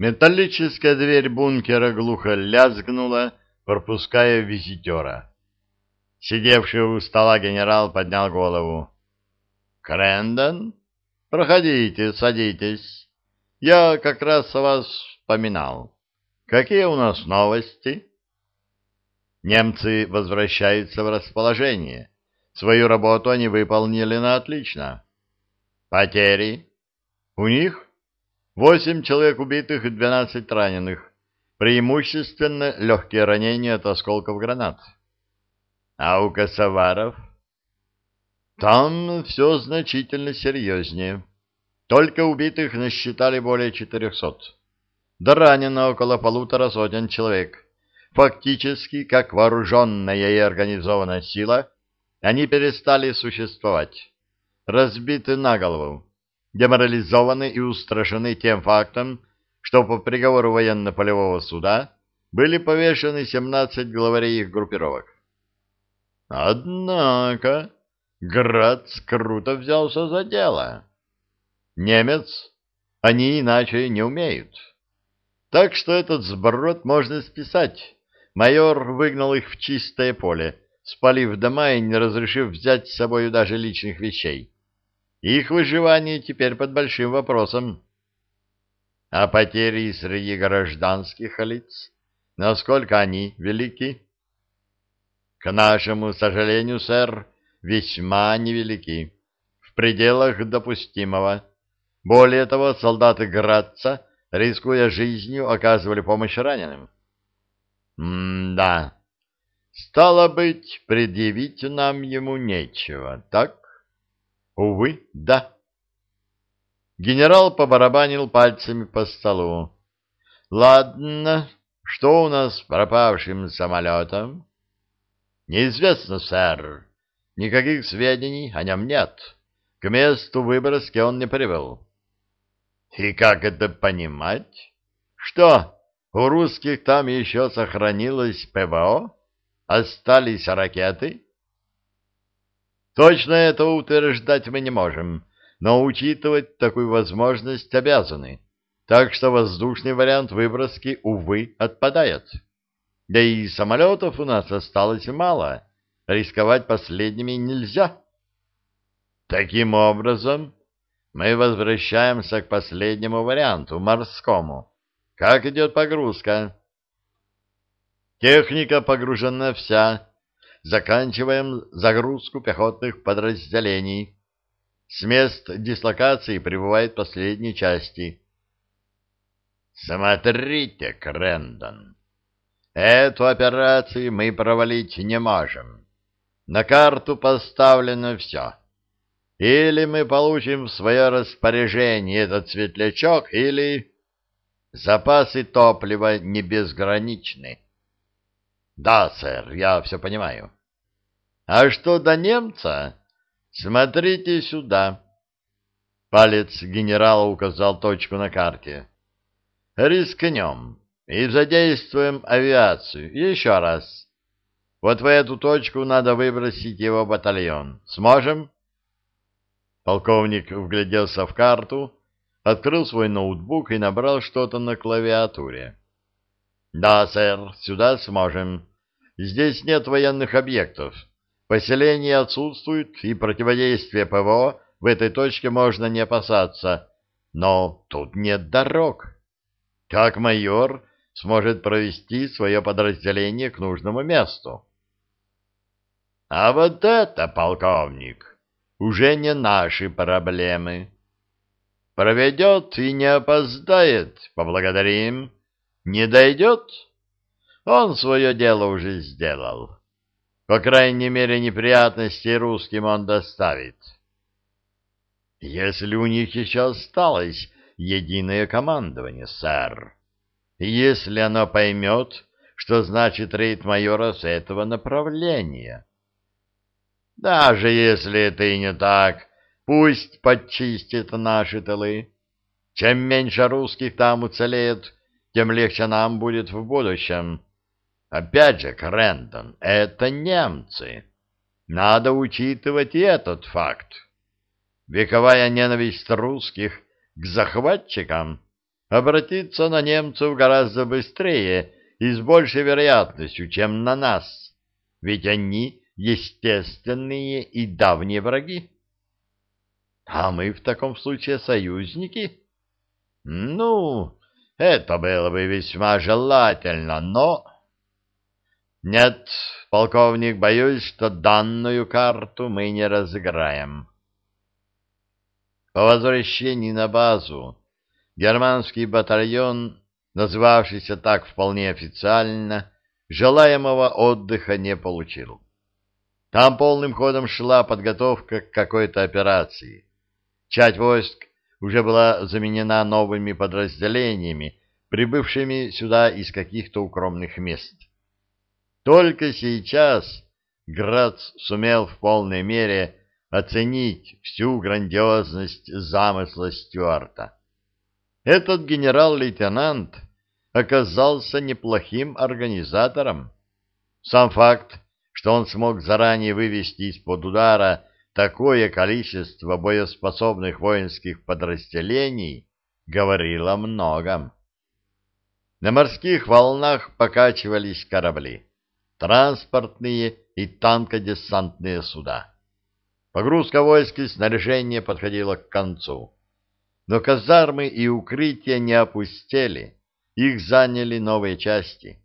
Металлическая дверь бункера глухо лязгнула, пропуская визитера. Сидевший у стола генерал поднял голову. «Крэндон, проходите, садитесь. Я как раз о вас вспоминал. Какие у нас новости?» Немцы возвращаются в расположение. Свою работу они выполнили на отлично. Потери? У них восемь человек убитых и двенадцать раненых. Преимущественно легкие ранения от осколков гранат. А у косоваров? Там все значительно серьезнее. Только убитых насчитали более четырехсот. Да ранено около полутора сотен человек. Фактически, как вооруженная и организованная сила, они перестали существовать. Разбиты на голову, деморализованы и устрашены тем фактом, что по приговору военно-полевого суда были повешены 17 главарей их группировок. Однако Грац круто взялся за дело. Немец, они иначе не умеют. Так что этот сброд можно списать. Майор выгнал их в чистое поле, спалив дома и не разрешив взять с собой даже личных вещей. Их выживание теперь под большим вопросом. А потери среди гражданских лиц, насколько они велики? К нашему сожалению, сэр, весьма невелики, в пределах допустимого. Более того, солдаты Градца, рискуя жизнью, оказывали помощь раненым. М-да. Стало быть, предъявить нам ему нечего, так? Увы, да. Генерал побарабанил пальцами по столу. Ладно, что у нас с пропавшим самолетом? Неизвестно, сэр. Никаких сведений о нем нет. К месту выброски он не прибыл. И как это понимать? Что, у русских там еще сохранилось ПВО? Остались ракеты? Точно это утверждать мы не можем, но учитывать такую возможность обязаны. Так что воздушный вариант выброски, увы, отпадает. Да и самолетов у нас осталось мало, рисковать последними нельзя. Таким образом, мы возвращаемся к последнему варианту, морскому. Как идет погрузка? Техника погружена вся. Заканчиваем загрузку пехотных подразделений. С мест дислокации прибывают последние части. Смотрите, Крэндон, эту операцию мы провалить не можем. На карту поставлено все. Или мы получим в свое распоряжение этот светлячок, или... Запасы топлива не безграничны. Да, сэр, я все понимаю. А что до немца? Смотрите сюда. Палец генерала указал точку на карте. Рискнем и задействуем авиацию. Еще раз. Вот в эту точку надо выбросить его батальон. Сможем? Полковник вгляделся в карту открыл свой ноутбук и набрал что-то на клавиатуре. «Да, сэр, сюда сможем. Здесь нет военных объектов. Поселения отсутствуют, и противодействие ПВО в этой точке можно не опасаться. Но тут нет дорог. Как майор сможет провести свое подразделение к нужному месту?» «А вот это, полковник, уже не наши проблемы». Проведет и не опоздает, поблагодарим. Не дойдет? Он свое дело уже сделал. По крайней мере, неприятности русским он доставит. Если у них еще осталось единое командование, сэр, если оно поймет, что значит рейд майора с этого направления. Даже если это и не так, Пусть подчистит наши тылы. Чем меньше русских там уцелеет, тем легче нам будет в будущем. Опять же, Крэндон, это немцы. Надо учитывать и этот факт. Вековая ненависть русских к захватчикам обратиться на немцев гораздо быстрее и с большей вероятностью, чем на нас, ведь они естественные и давние враги. А мы в таком случае союзники? Ну, это было бы весьма желательно, но... Нет, полковник, боюсь, что данную карту мы не разыграем. По возвращении на базу германский батальон, называвшийся так вполне официально, желаемого отдыха не получил. Там полным ходом шла подготовка к какой-то операции. Часть войск уже была заменена новыми подразделениями, прибывшими сюда из каких-то укромных мест. Только сейчас Грац сумел в полной мере оценить всю грандиозность замысла Стюарта. Этот генерал-лейтенант оказался неплохим организатором. Сам факт, что он смог заранее вывести из-под удара такое количество боеспособных воинских подразделений, говорил о многом. На морских волнах покачивались корабли, транспортные и танкодесантные суда. Погрузка войск и снаряжения подходила к концу. Но казармы и укрытия не опустели, их заняли новые части.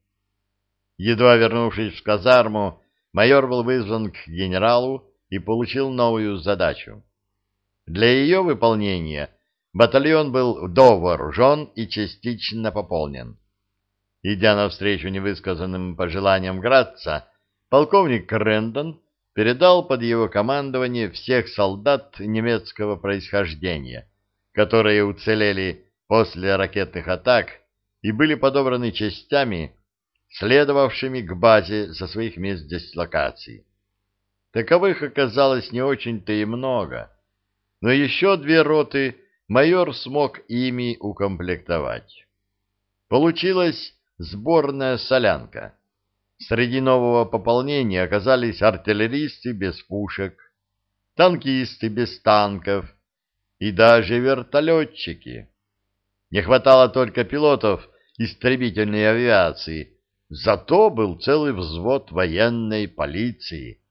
Едва вернувшись в казарму, майор был вызван к генералу и получил новую задачу. Для ее выполнения батальон был довооружен и частично пополнен. Идя навстречу невысказанным пожеланиям Градца, полковник Крэндон передал под его командование всех солдат немецкого происхождения, которые уцелели после ракетных атак и были подобраны частями, следовавшими к базе со своих мест дислокации. Таковых оказалось не очень-то и много, но еще две роты майор смог ими укомплектовать. Получилась сборная солянка. Среди нового пополнения оказались артиллеристы без пушек, танкисты без танков и даже вертолетчики. Не хватало только пилотов истребительной авиации, зато был целый взвод военной полиции.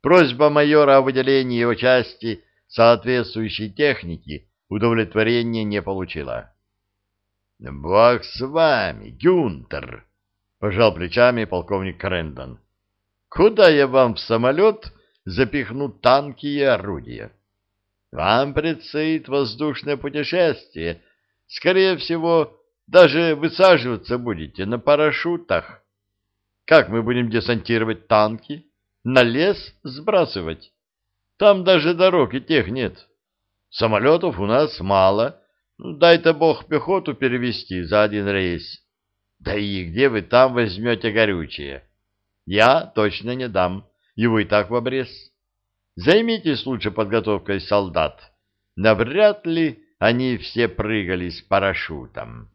Просьба майора о выделении его части соответствующей техники удовлетворения не получила. — Бог с вами, Гюнтер! — пожал плечами полковник Крэндон. — Куда я вам в самолет запихну танки и орудия? Вам предстоит воздушное путешествие. Скорее всего, даже высаживаться будете на парашютах. Как мы будем десантировать танки? На лес сбрасывать? Там даже дорог и тех нет. Самолетов у нас мало, дай-то бог пехоту перевести за один рейс. Да и где вы там возьмете горючее? Я точно не дам, и так в обрез. Займитесь лучше подготовкой солдат. Навряд ли они все прыгали с парашютом.